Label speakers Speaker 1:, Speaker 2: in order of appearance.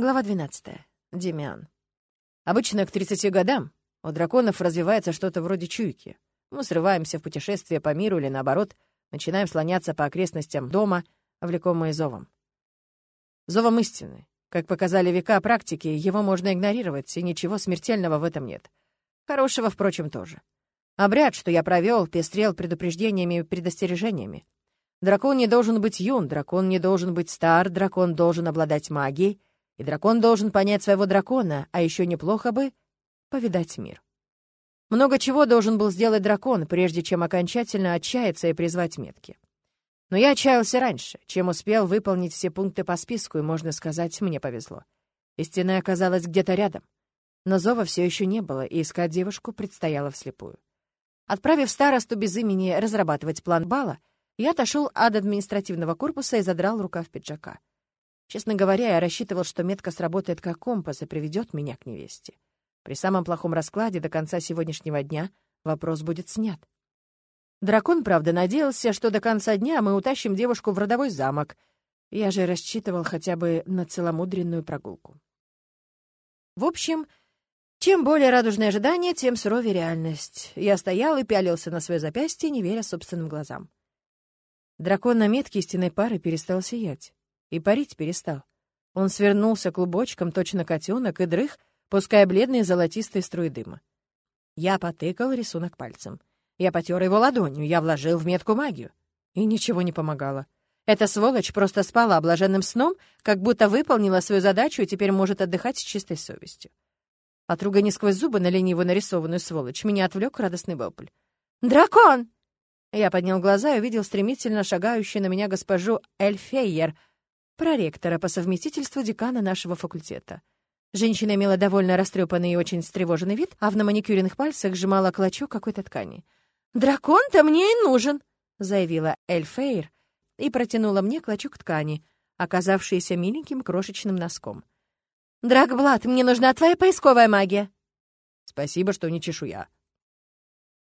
Speaker 1: Глава 12. Демиан. Обычно к 30 годам у драконов развивается что-то вроде чуйки. Мы срываемся в путешествие по миру или, наоборот, начинаем слоняться по окрестностям дома, влекомые зовом. Зовом истины. Как показали века практики, его можно игнорировать, и ничего смертельного в этом нет. Хорошего, впрочем, тоже. Обряд, что я провел, пестрел предупреждениями и предостережениями. Дракон не должен быть юн, дракон не должен быть стар, дракон должен обладать магией, и дракон должен понять своего дракона, а еще неплохо бы повидать мир. Много чего должен был сделать дракон, прежде чем окончательно отчаяться и призвать метки. Но я отчаялся раньше, чем успел выполнить все пункты по списку, и, можно сказать, мне повезло. Истина оказалась где-то рядом. Но зова все еще не было, и искать девушку предстояло вслепую. Отправив старосту без имени разрабатывать план бала, я отошел от административного корпуса и задрал рукав пиджака. Честно говоря, я рассчитывал, что метка сработает как компас и приведет меня к невесте. При самом плохом раскладе до конца сегодняшнего дня вопрос будет снят. Дракон, правда, надеялся, что до конца дня мы утащим девушку в родовой замок. Я же рассчитывал хотя бы на целомудренную прогулку. В общем, чем более радужное ожидание, тем суровее реальность. Я стоял и пялился на свое запястье, не веря собственным глазам. Дракон на метке истинной пары перестал сиять. И парить перестал. Он свернулся клубочком, точно котенок, и дрых, пуская бледные золотистые струи дыма. Я потыкал рисунок пальцем. Я потер его ладонью, я вложил в метку магию. И ничего не помогало. Эта сволочь просто спала блаженным сном, как будто выполнила свою задачу и теперь может отдыхать с чистой совестью. От не сквозь зубы на ленивую нарисованную сволочь меня отвлек радостный вопль. «Дракон!» Я поднял глаза и увидел стремительно шагающую на меня госпожу Эльфейер, проректора по совместительству декана нашего факультета. Женщина имела довольно растрепанный и очень встревоженный вид, а в на маникюренных пальцах сжимала клочок какой-то ткани. «Дракон-то мне и нужен», — заявила Эльфейр и протянула мне клочок ткани, оказавшийся миленьким крошечным носком. «Драгблат, мне нужна твоя поисковая магия».
Speaker 2: «Спасибо, что не чешуя»,